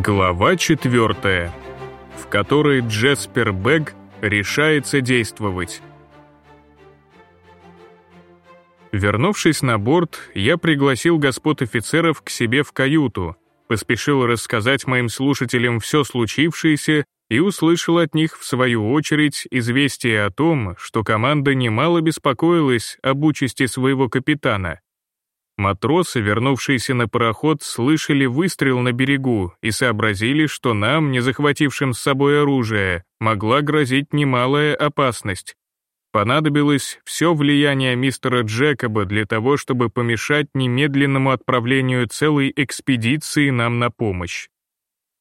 Глава четвертая, в которой Джеспер Бэг решается действовать. Вернувшись на борт, я пригласил господ офицеров к себе в каюту, поспешил рассказать моим слушателям все случившееся и услышал от них, в свою очередь, известие о том, что команда немало беспокоилась об участи своего капитана. Матросы, вернувшиеся на пароход, слышали выстрел на берегу и сообразили, что нам, не захватившим с собой оружие, могла грозить немалая опасность. Понадобилось все влияние мистера Джекоба для того, чтобы помешать немедленному отправлению целой экспедиции нам на помощь.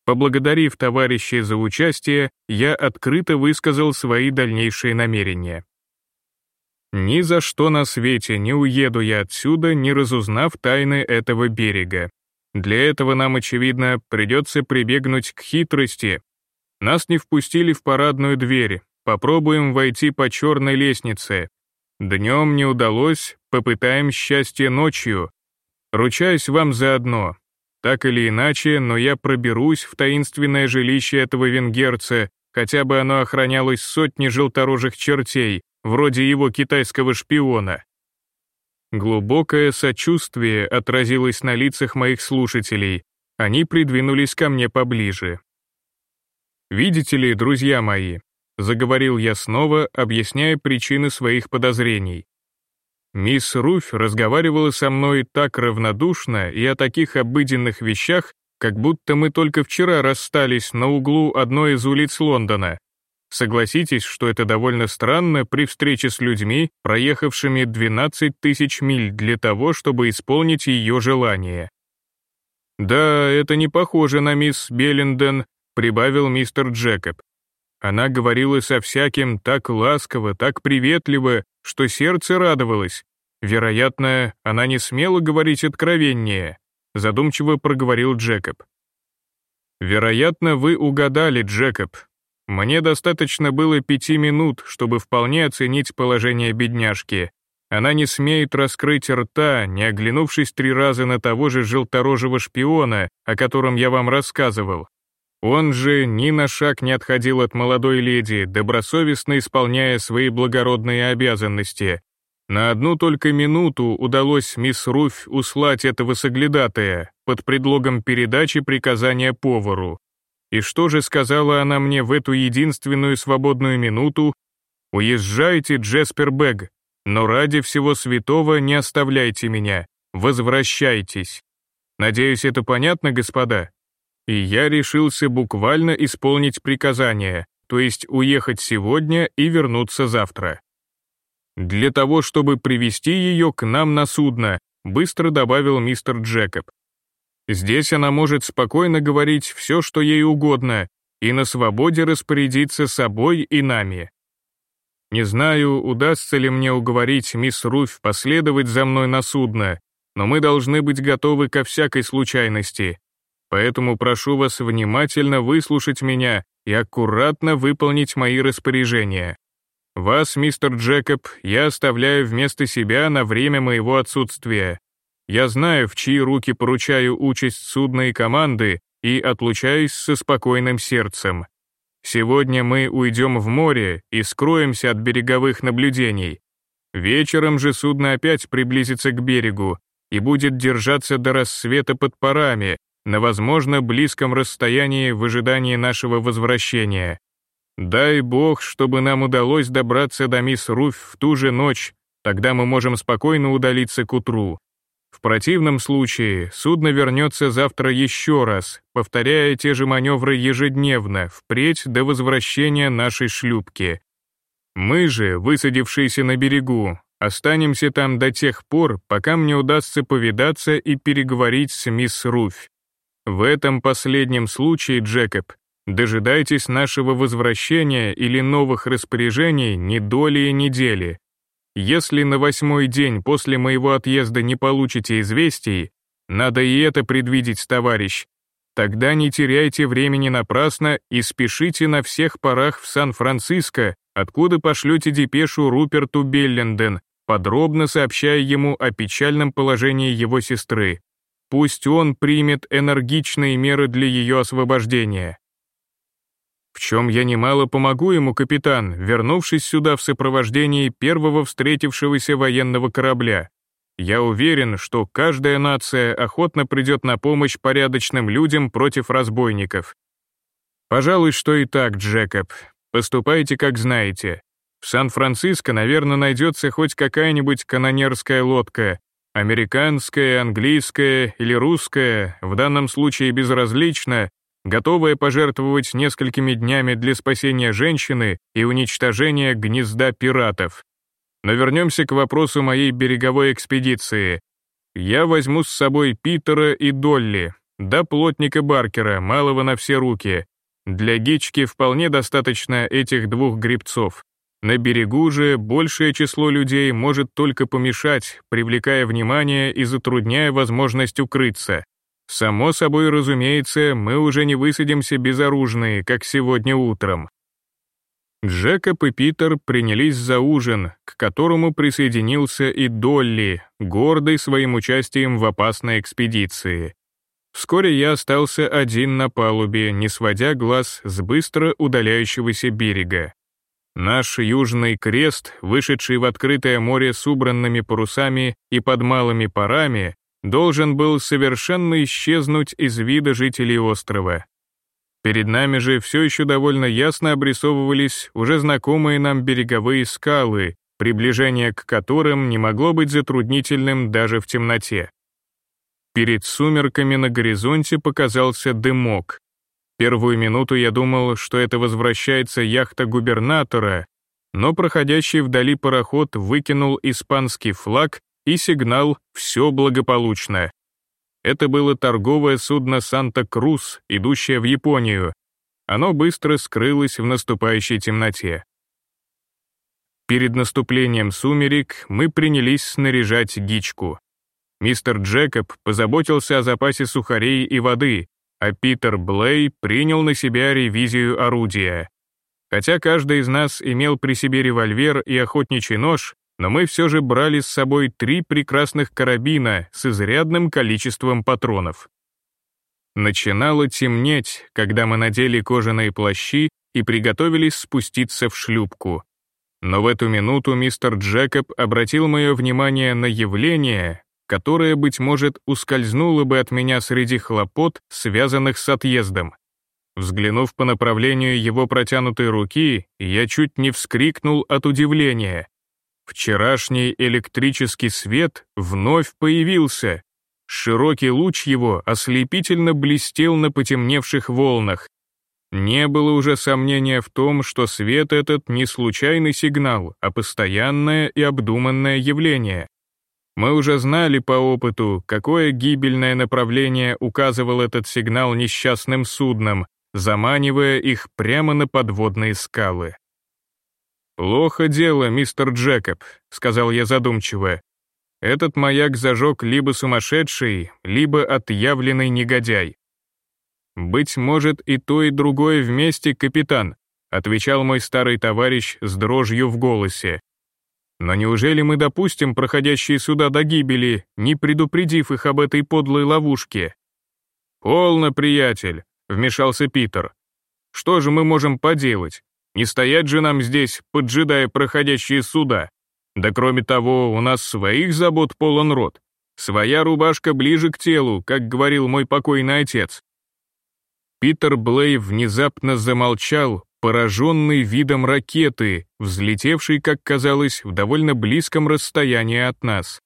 Поблагодарив товарищей за участие, я открыто высказал свои дальнейшие намерения. Ни за что на свете не уеду я отсюда, не разузнав тайны этого берега. Для этого нам, очевидно, придется прибегнуть к хитрости. Нас не впустили в парадную дверь, попробуем войти по черной лестнице. Днем не удалось, попытаем счастье ночью. Ручаюсь вам за одно. Так или иначе, но я проберусь в таинственное жилище этого венгерца, хотя бы оно охранялось сотней желторожих чертей, вроде его китайского шпиона. Глубокое сочувствие отразилось на лицах моих слушателей, они придвинулись ко мне поближе. «Видите ли, друзья мои», — заговорил я снова, объясняя причины своих подозрений. Мисс Руфь разговаривала со мной так равнодушно и о таких обыденных вещах, как будто мы только вчера расстались на углу одной из улиц Лондона. Согласитесь, что это довольно странно при встрече с людьми, проехавшими 12 тысяч миль для того, чтобы исполнить ее желание. «Да, это не похоже на мисс Белленден», — прибавил мистер Джекоб. Она говорила со всяким так ласково, так приветливо, что сердце радовалось. Вероятно, она не смела говорить откровеннее, задумчиво проговорил Джекоб. Вероятно, вы угадали, Джекоб, мне достаточно было пяти минут, чтобы вполне оценить положение бедняжки. Она не смеет раскрыть рта, не оглянувшись три раза на того же желторожего шпиона, о котором я вам рассказывал. Он же ни на шаг не отходил от молодой леди, добросовестно исполняя свои благородные обязанности. На одну только минуту удалось мисс Руфь услать этого соглядатая под предлогом передачи приказания повару. И что же сказала она мне в эту единственную свободную минуту? «Уезжайте, Джеспер Бэг, но ради всего святого не оставляйте меня, возвращайтесь». Надеюсь, это понятно, господа? И я решился буквально исполнить приказание, то есть уехать сегодня и вернуться завтра. Для того, чтобы привести ее к нам на судно, быстро добавил мистер Джекоб. Здесь она может спокойно говорить все, что ей угодно, и на свободе распорядиться собой и нами. Не знаю, удастся ли мне уговорить мисс Руфь последовать за мной на судно, но мы должны быть готовы ко всякой случайности. Поэтому прошу вас внимательно выслушать меня и аккуратно выполнить мои распоряжения. Вас, мистер Джекоб, я оставляю вместо себя на время моего отсутствия. Я знаю, в чьи руки поручаю участь судна и команды, и отлучаюсь со спокойным сердцем. Сегодня мы уйдем в море и скроемся от береговых наблюдений. Вечером же судно опять приблизится к берегу и будет держаться до рассвета под парами, на, возможно, близком расстоянии в ожидании нашего возвращения. Дай бог, чтобы нам удалось добраться до мисс Руфь в ту же ночь, тогда мы можем спокойно удалиться к утру. В противном случае судно вернется завтра еще раз, повторяя те же маневры ежедневно, впредь до возвращения нашей шлюпки. Мы же, высадившиеся на берегу, останемся там до тех пор, пока мне удастся повидаться и переговорить с мисс Руфь. В этом последнем случае, Джекоб, дожидайтесь нашего возвращения или новых распоряжений не долей недели, если на восьмой день после моего отъезда не получите известий, надо и это предвидеть, товарищ, тогда не теряйте времени напрасно и спешите на всех парах в Сан-Франциско, откуда пошлете депешу Руперту Белленден, подробно сообщая ему о печальном положении его сестры. пусть он примет энергичные меры для ее освобождения. В чем я немало помогу ему, капитан, вернувшись сюда в сопровождении первого встретившегося военного корабля. Я уверен, что каждая нация охотно придет на помощь порядочным людям против разбойников. Пожалуй, что и так, Джекоб. Поступайте, как знаете. В Сан-Франциско, наверное, найдется хоть какая-нибудь канонерская лодка, американская, английская или русская, в данном случае безразлично, готовая пожертвовать несколькими днями для спасения женщины и уничтожения гнезда пиратов. Но вернемся к вопросу моей береговой экспедиции. Я возьму с собой Питера и Долли, да плотника Баркера, малого на все руки. Для гички вполне достаточно этих двух грибцов. На берегу же большее число людей может только помешать, привлекая внимание и затрудняя возможность укрыться. Само собой разумеется, мы уже не высадимся безоружные, как сегодня утром. Джекоб и Питер принялись за ужин, к которому присоединился и Долли, гордый своим участием в опасной экспедиции. Вскоре я остался один на палубе, не сводя глаз с быстро удаляющегося берега. Наш южный крест, вышедший в открытое море с убранными парусами и под малыми парами, должен был совершенно исчезнуть из вида жителей острова. Перед нами же все еще довольно ясно обрисовывались уже знакомые нам береговые скалы, приближение к которым не могло быть затруднительным даже в темноте. Перед сумерками на горизонте показался дымок. Первую минуту я думал, что это возвращается яхта губернатора, но проходящий вдали пароход выкинул испанский флаг и сигнал «Все благополучно». Это было торговое судно «Санта-Крус», идущее в Японию. Оно быстро скрылось в наступающей темноте. Перед наступлением сумерек мы принялись снаряжать гичку. Мистер Джекоб позаботился о запасе сухарей и воды, а Питер Блей принял на себя ревизию орудия. Хотя каждый из нас имел при себе револьвер и охотничий нож, но мы все же брали с собой три прекрасных карабина с изрядным количеством патронов. Начинало темнеть, когда мы надели кожаные плащи и приготовились спуститься в шлюпку. Но в эту минуту мистер Джекоб обратил мое внимание на явление, которое, быть может, ускользнуло бы от меня среди хлопот, связанных с отъездом. Взглянув по направлению его протянутой руки, я чуть не вскрикнул от удивления. Вчерашний электрический свет вновь появился. Широкий луч его ослепительно блестел на потемневших волнах. Не было уже сомнения в том, что свет этот не случайный сигнал, а постоянное и обдуманное явление. Мы уже знали по опыту, какое гибельное направление указывал этот сигнал несчастным суднам, заманивая их прямо на подводные скалы. «Плохо дело, мистер Джекоб», — сказал я задумчиво. «Этот маяк зажег либо сумасшедший, либо отъявленный негодяй». «Быть может, и то, и другое вместе, капитан», — отвечал мой старый товарищ с дрожью в голосе. «Но неужели мы допустим проходящие сюда до гибели, не предупредив их об этой подлой ловушке?» «Полно, приятель», — вмешался Питер. «Что же мы можем поделать? Не стоять же нам здесь, поджидая проходящие суда. Да кроме того, у нас своих забот полон рот. Своя рубашка ближе к телу, как говорил мой покойный отец. Питер Блей внезапно замолчал, пораженный видом ракеты, взлетевшей, как казалось, в довольно близком расстоянии от нас.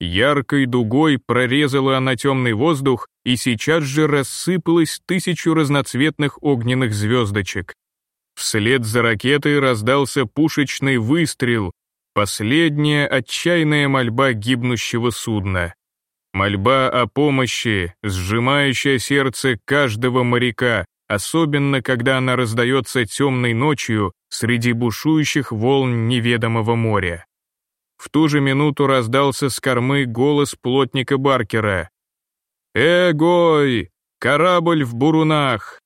Яркой дугой прорезала она темный воздух и сейчас же рассыпалась тысячу разноцветных огненных звездочек. Вслед за ракетой раздался пушечный выстрел, последняя отчаянная мольба гибнущего судна. Мольба о помощи, сжимающая сердце каждого моряка, особенно когда она раздается темной ночью среди бушующих волн неведомого моря. В ту же минуту раздался с кормы голос плотника Баркера. «Эгой! Корабль в бурунах!